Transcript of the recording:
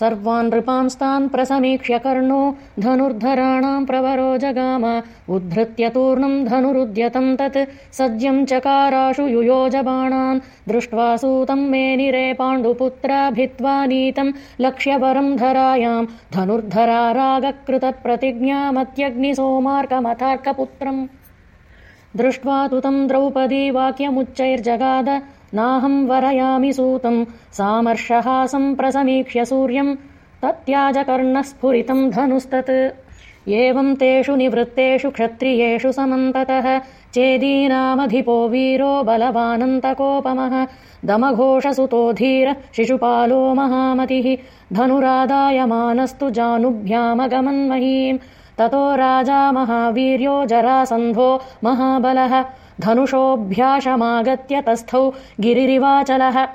सर्वान् नृपांस्तान् प्रसमीक्ष्य कर्णो धनुर्धराणाम् प्रवरो जगाम। उद्धृत्य तूर्णम् धनुरुद्यतम् तत् सज्यम् चकाराशु युयोजबाणान् दृष्ट्वा सूतम् मेनिरे पाण्डुपुत्रा भित्त्वा नीतम् लक्ष्यवरम् धरायाम्। धनुर्धरा रागकृतप्रतिज्ञामत्यग्निसोमार्कमथार्कपुत्रम्। दृष्ट्वा तु तम् द्रौपदी वाक्यमुच्चैर्जगाद नाहम् वरयामि सूतम्। सामर्षहासम् प्रसमीक्ष्य सूर्यम्। तत्याजकर्णः स्फुरितम् धनुस्तत्। एवम् तेषु निवृत्तेषु क्षत्रियेषु समन्ततः। चेदीनामधिपो वीरो बलवानन्तकोपमः। दमघोषसुतो धीर शिशुपालो महामतिः। धनुरादायमानस्तु जानुभ्यामगमन्महीम् ततो राजा महावीर्यो जरासन्धो महाबलः धनुषोऽभ्याशमागत्य तस्थौ गिरिरिवाचलः